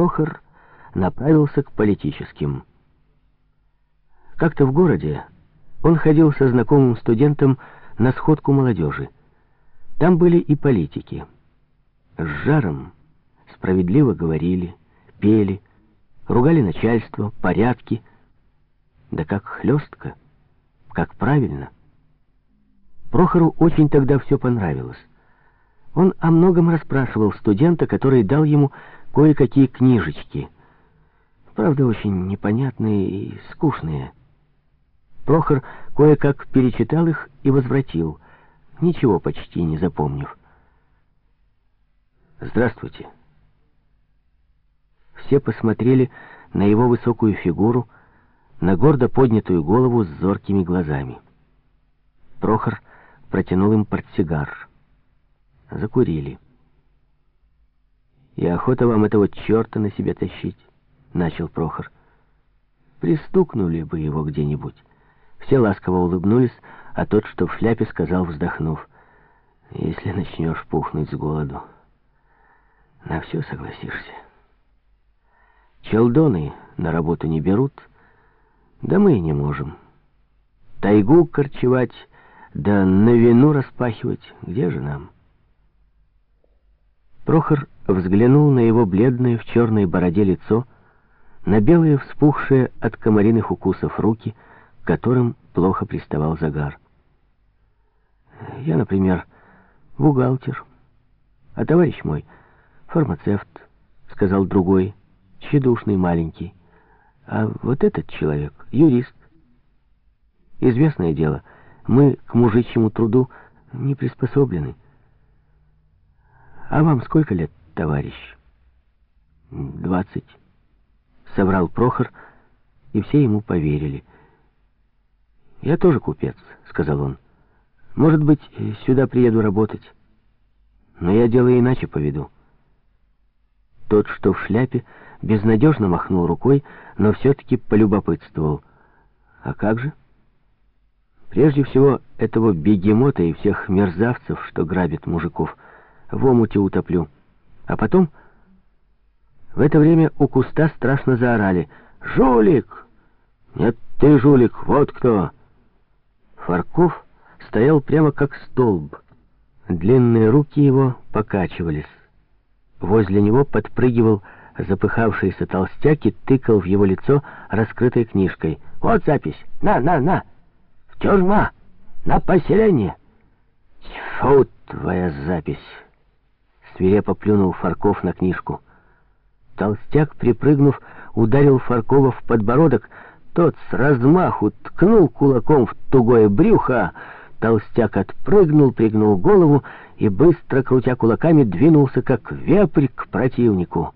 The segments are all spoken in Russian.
Прохор направился к политическим. Как-то в городе он ходил со знакомым студентом на сходку молодежи. Там были и политики. С жаром справедливо говорили, пели, ругали начальство, порядки. Да как хлестко, как правильно. Прохору очень тогда все понравилось. Он о многом расспрашивал студента, который дал ему кое-какие книжечки. Правда, очень непонятные и скучные. Прохор кое-как перечитал их и возвратил, ничего почти не запомнив. «Здравствуйте». Все посмотрели на его высокую фигуру, на гордо поднятую голову с зоркими глазами. Прохор протянул им портсигар. Закурили. «И охота вам этого черта на себя тащить», — начал Прохор. «Пристукнули бы его где-нибудь». Все ласково улыбнулись, а тот, что в шляпе, сказал, вздохнув, «Если начнешь пухнуть с голоду, на все согласишься». Челдоны на работу не берут, да мы и не можем. Тайгу корчевать, да на вину распахивать, где же нам?» Прохор взглянул на его бледное в черной бороде лицо, на белые вспухшие от комариных укусов руки, которым плохо приставал загар. «Я, например, бухгалтер, а товарищ мой фармацевт», — сказал другой, тщедушный маленький. «А вот этот человек — юрист. Известное дело, мы к мужичьему труду не приспособлены». «А вам сколько лет, товарищ?» «Двадцать», — соврал Прохор, и все ему поверили. «Я тоже купец», — сказал он. «Может быть, сюда приеду работать, но я дело иначе поведу». Тот, что в шляпе, безнадежно махнул рукой, но все-таки полюбопытствовал. «А как же?» «Прежде всего, этого бегемота и всех мерзавцев, что грабят мужиков» в омуте утоплю. А потом... В это время у куста страшно заорали. «Жулик! Нет, ты жулик, вот кто!» Фарков стоял прямо как столб. Длинные руки его покачивались. Возле него подпрыгивал запыхавшийся толстяк и тыкал в его лицо раскрытой книжкой. «Вот запись! На, на, на! В тюрьма! На поселение!» «Тьфу, твоя запись!» Свирепо плюнул Фарков на книжку. Толстяк, припрыгнув, ударил Фаркова в подбородок. Тот с размаху ткнул кулаком в тугое брюхо. Толстяк отпрыгнул, пригнул голову и, быстро крутя кулаками, двинулся, как вепрь, к противнику.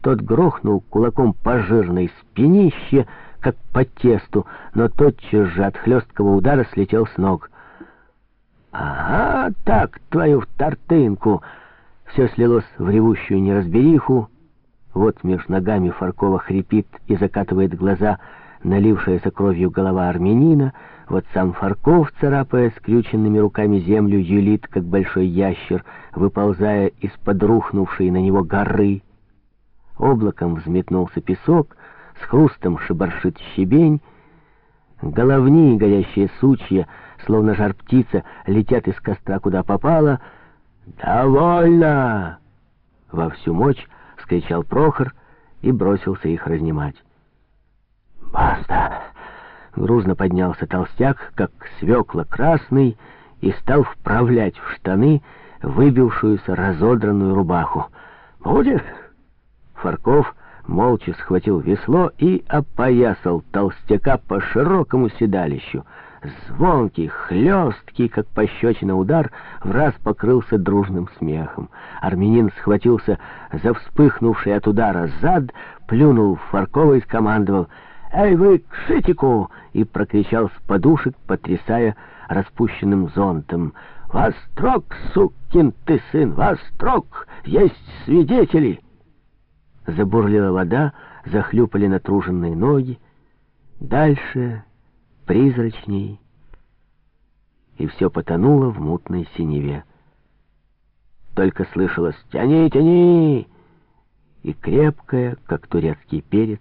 Тот грохнул кулаком по жирной спинище, как по тесту, но тотчас же от хлесткого удара слетел с ног. «Ага, так, твою в тортынку!» Все слилось в ревущую неразбериху. Вот меж ногами Фаркова хрипит и закатывает глаза налившаяся кровью голова армянина. Вот сам Фарков, царапая скрюченными руками землю, юлит, как большой ящер, выползая из-под рухнувшей на него горы. Облаком взметнулся песок, с хрустом шибаршит щебень. Головни горящие сучья, словно жар птица, летят из костра куда попало — «Довольно!» — во всю мощь скричал Прохор и бросился их разнимать. «Баста!» — грузно поднялся толстяк, как свекла красный, и стал вправлять в штаны выбившуюся разодранную рубаху. «Будешь?» Фарков молча схватил весло и опоясал толстяка по широкому седалищу — Звонкий, хлесткий, как пощечина удар, в раз покрылся дружным смехом. Армянин схватился за вспыхнувший от удара зад, плюнул в Фаркова и скомандовал «Эй вы, к шитику!» и прокричал с подушек, потрясая распущенным зонтом. «Вострок, сукин ты сын, вострок! Есть свидетели!» Забурлила вода, захлюпали натруженные ноги. Дальше призрачней, и все потонуло в мутной синеве. Только слышалось «Тяни, тяни!» и крепкая, как турецкий перец,